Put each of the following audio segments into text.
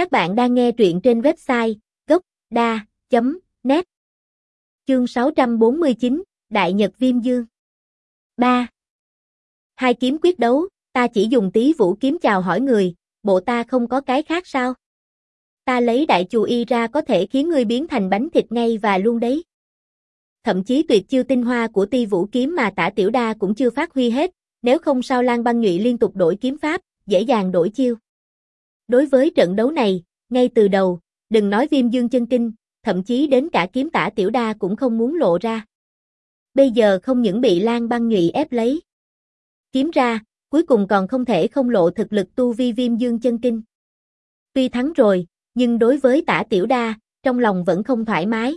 Các bạn đang nghe truyện trên website gốc.da.net Chương 649, Đại Nhật Viêm Dương 3. Hai kiếm quyết đấu, ta chỉ dùng tí vũ kiếm chào hỏi người, bộ ta không có cái khác sao? Ta lấy đại chù y ra có thể khiến ngươi biến thành bánh thịt ngay và luôn đấy. Thậm chí tuyệt chiêu tinh hoa của ti vũ kiếm mà tả tiểu đa cũng chưa phát huy hết, nếu không sao Lan băng nhụy liên tục đổi kiếm pháp, dễ dàng đổi chiêu. Đối với trận đấu này, ngay từ đầu, đừng nói viêm dương chân kinh, thậm chí đến cả kiếm tả tiểu đa cũng không muốn lộ ra. Bây giờ không những bị Lan băng nhụy ép lấy. Kiếm ra, cuối cùng còn không thể không lộ thực lực tu vi viêm dương chân kinh. Tuy thắng rồi, nhưng đối với tả tiểu đa, trong lòng vẫn không thoải mái.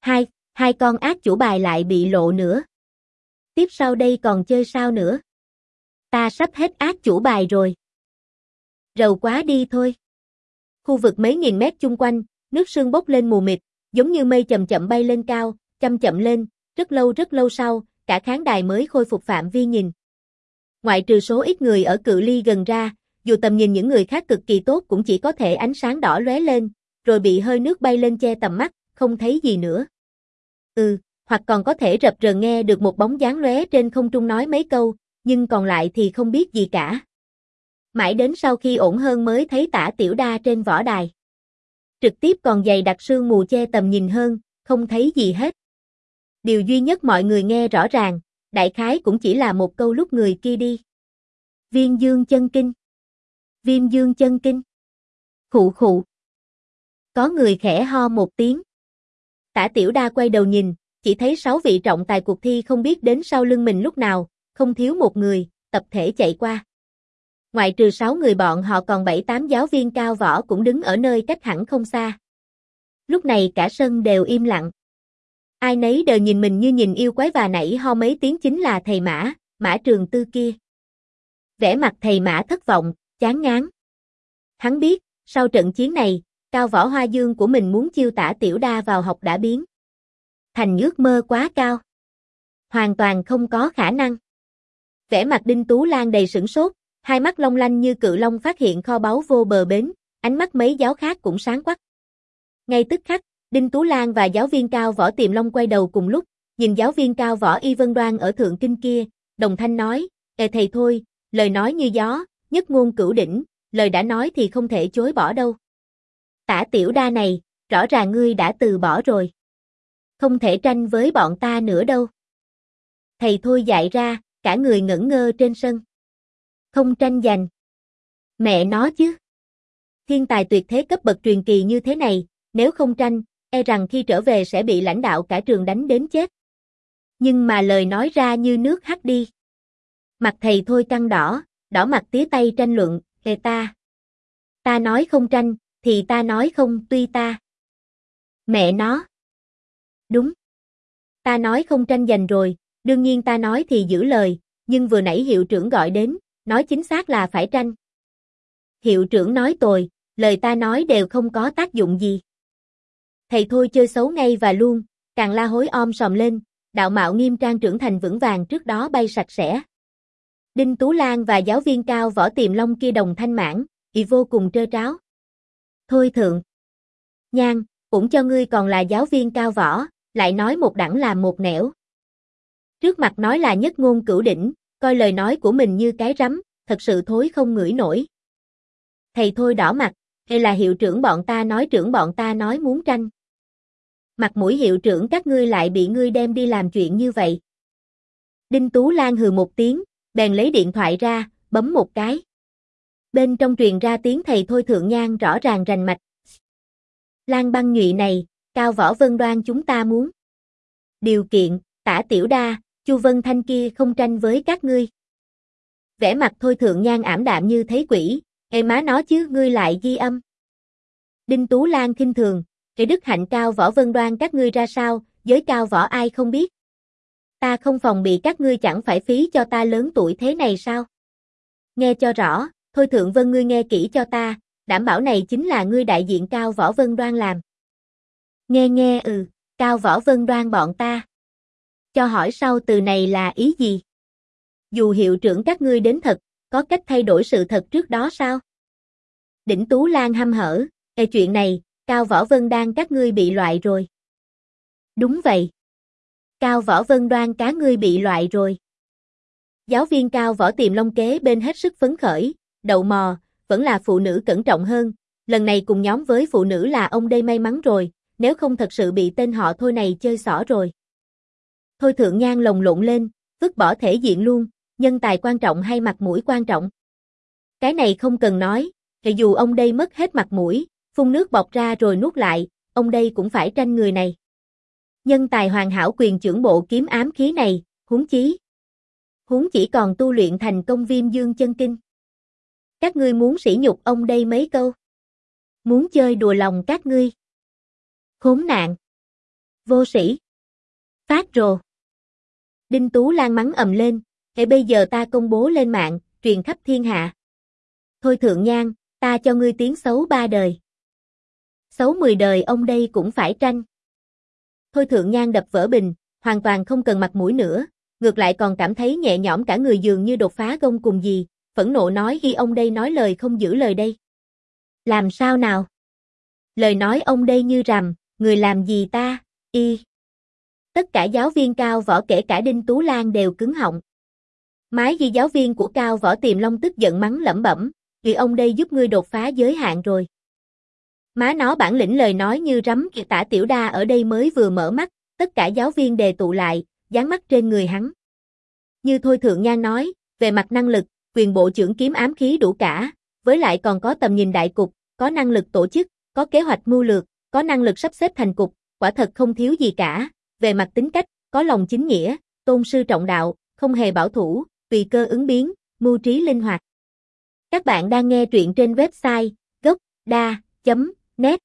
Hai, hai con ác chủ bài lại bị lộ nữa. Tiếp sau đây còn chơi sao nữa? Ta sắp hết ác chủ bài rồi. Rầu quá đi thôi. Khu vực mấy nghìn mét chung quanh, nước sương bốc lên mù mịt, giống như mây chậm chậm bay lên cao, chậm chậm lên, rất lâu rất lâu sau, cả khán đài mới khôi phục phạm vi nhìn. Ngoại trừ số ít người ở cự ly gần ra, dù tầm nhìn những người khác cực kỳ tốt cũng chỉ có thể ánh sáng đỏ lóe lên, rồi bị hơi nước bay lên che tầm mắt, không thấy gì nữa. Ừ, hoặc còn có thể rập rờ nghe được một bóng dáng lóe trên không trung nói mấy câu, nhưng còn lại thì không biết gì cả. Mãi đến sau khi ổn hơn mới thấy tả tiểu đa trên võ đài. Trực tiếp còn dày đặc sương mù che tầm nhìn hơn, không thấy gì hết. Điều duy nhất mọi người nghe rõ ràng, đại khái cũng chỉ là một câu lúc người kia đi. Viên dương chân kinh. Viêm dương chân kinh. Khụ khụ. Có người khẽ ho một tiếng. Tả tiểu đa quay đầu nhìn, chỉ thấy sáu vị trọng tài cuộc thi không biết đến sau lưng mình lúc nào, không thiếu một người, tập thể chạy qua. Ngoại trừ sáu người bọn họ còn bảy tám giáo viên cao võ cũng đứng ở nơi cách hẳn không xa. Lúc này cả sân đều im lặng. Ai nấy đều nhìn mình như nhìn yêu quái và nãy ho mấy tiếng chính là thầy Mã, Mã Trường Tư kia. Vẻ mặt thầy Mã thất vọng, chán ngán. Hắn biết, sau trận chiến này, cao võ hoa dương của mình muốn chiêu tả tiểu đa vào học đã biến. Thành ước mơ quá cao. Hoàn toàn không có khả năng. Vẻ mặt Đinh Tú Lan đầy sửng sốt, hai mắt long lanh như cự long phát hiện kho báu vô bờ bến, ánh mắt mấy giáo khác cũng sáng quắc. Ngay tức khắc, Đinh Tú Lan và giáo viên cao võ tiềm long quay đầu cùng lúc, nhìn giáo viên cao võ y vân đoan ở thượng kinh kia, đồng thanh nói, Ê thầy thôi, lời nói như gió, nhất ngôn cửu đỉnh, lời đã nói thì không thể chối bỏ đâu. Tả tiểu đa này, rõ ràng ngươi đã từ bỏ rồi. Không thể tranh với bọn ta nữa đâu. Thầy thôi dạy ra, cả người ngẩn ngơ trên sân. Không tranh giành. Mẹ nó chứ. Thiên tài tuyệt thế cấp bậc truyền kỳ như thế này, nếu không tranh, e rằng khi trở về sẽ bị lãnh đạo cả trường đánh đến chết. Nhưng mà lời nói ra như nước hắt đi. Mặt thầy thôi căng đỏ, đỏ mặt tía tay tranh luận, hề ta. Ta nói không tranh, thì ta nói không tuy ta. Mẹ nó. Đúng. Ta nói không tranh giành rồi, đương nhiên ta nói thì giữ lời, nhưng vừa nãy hiệu trưởng gọi đến, nói chính xác là phải tranh. Hiệu trưởng nói tồi, lời ta nói đều không có tác dụng gì. Thầy thôi chơi xấu ngay và luôn, càng la hối om sòm lên, đạo mạo nghiêm trang trưởng thành vững vàng trước đó bay sạch sẽ. Đinh Tú Lan và giáo viên cao võ tiềm long kia đồng thanh mãn, y vô cùng trơ tráo. Thôi thượng. Nhan, cũng cho ngươi còn là giáo viên cao võ, lại nói một đẳng là một nẻo. Trước mặt nói là nhất ngôn cửu đỉnh, coi lời nói của mình như cái rắm, thật sự thối không ngửi nổi. Thầy thôi đỏ mặt, hay là hiệu trưởng bọn ta nói trưởng bọn ta nói muốn tranh. Mặt mũi hiệu trưởng các ngươi lại bị ngươi đem đi làm chuyện như vậy. Đinh Tú Lan hừ một tiếng, bèn lấy điện thoại ra, bấm một cái. Bên trong truyền ra tiếng thầy thôi thượng nhan rõ ràng rành mạch. Lan băng nhụy này, cao võ vân đoan chúng ta muốn. Điều kiện, tả tiểu đa, chu vân thanh kia không tranh với các ngươi. Vẻ mặt thôi thượng nhan ảm đạm như thấy quỷ, ê má nó chứ ngươi lại ghi âm. Đinh Tú Lan khinh thường, cái đức hạnh cao võ vân đoan các ngươi ra sao, giới cao võ ai không biết. Ta không phòng bị các ngươi chẳng phải phí cho ta lớn tuổi thế này sao? Nghe cho rõ, thôi thượng vân ngươi nghe kỹ cho ta, đảm bảo này chính là ngươi đại diện cao võ vân đoan làm. Nghe nghe ừ, cao võ vân đoan bọn ta. Cho hỏi sau từ này là ý gì? Dù hiệu trưởng các ngươi đến thật, có cách thay đổi sự thật trước đó sao? Đỉnh Tú Lan hăm hở, Ê chuyện này, Cao Võ Vân đang các ngươi bị loại rồi. Đúng vậy. Cao Võ Vân đoan cá ngươi bị loại rồi. Giáo viên Cao Võ tìm long kế bên hết sức phấn khởi, đậu mò, vẫn là phụ nữ cẩn trọng hơn, lần này cùng nhóm với phụ nữ là ông đây may mắn rồi, nếu không thật sự bị tên họ thôi này chơi xỏ rồi. Thôi thượng nhan lồng lộn lên, vứt bỏ thể diện luôn, nhân tài quan trọng hay mặt mũi quan trọng. Cái này không cần nói, thì dù ông đây mất hết mặt mũi, phun nước bọt ra rồi nuốt lại, ông đây cũng phải tranh người này. Nhân tài hoàn hảo quyền trưởng bộ kiếm ám khí này, huống chí. Huống chỉ còn tu luyện thành công viêm dương chân kinh. Các ngươi muốn sỉ nhục ông đây mấy câu. Muốn chơi đùa lòng các ngươi. Khốn nạn. Vô sĩ. Phát rồ. Đinh Tú Lan mắng ầm lên, hệ bây giờ ta công bố lên mạng, truyền khắp thiên hạ. Thôi thượng nhan, ta cho ngươi tiếng xấu ba đời. Xấu mười đời ông đây cũng phải tranh. Thôi thượng nhan đập vỡ bình, hoàn toàn không cần mặt mũi nữa, ngược lại còn cảm thấy nhẹ nhõm cả người dường như đột phá gông cùng gì, phẫn nộ nói ghi ông đây nói lời không giữ lời đây. Làm sao nào? Lời nói ông đây như rằm, người làm gì ta, y. Tất cả giáo viên cao võ kể cả Đinh Tú Lan đều cứng họng. Mái gì giáo viên của cao võ tiềm long tức giận mắng lẩm bẩm, vì ông đây giúp ngươi đột phá giới hạn rồi. Má nó bản lĩnh lời nói như rắm kìa tả tiểu đa ở đây mới vừa mở mắt, tất cả giáo viên đề tụ lại, dán mắt trên người hắn. Như Thôi Thượng Nhan nói, về mặt năng lực, quyền bộ trưởng kiếm ám khí đủ cả, với lại còn có tầm nhìn đại cục, có năng lực tổ chức, có kế hoạch mưu lược, có năng lực sắp xếp thành cục, quả thật không thiếu gì cả, về mặt tính cách, có lòng chính nghĩa, tôn sư trọng đạo, không hề bảo thủ, tùy cơ ứng biến, mưu trí linh hoạt. Các bạn đang nghe truyện trên website gocda.net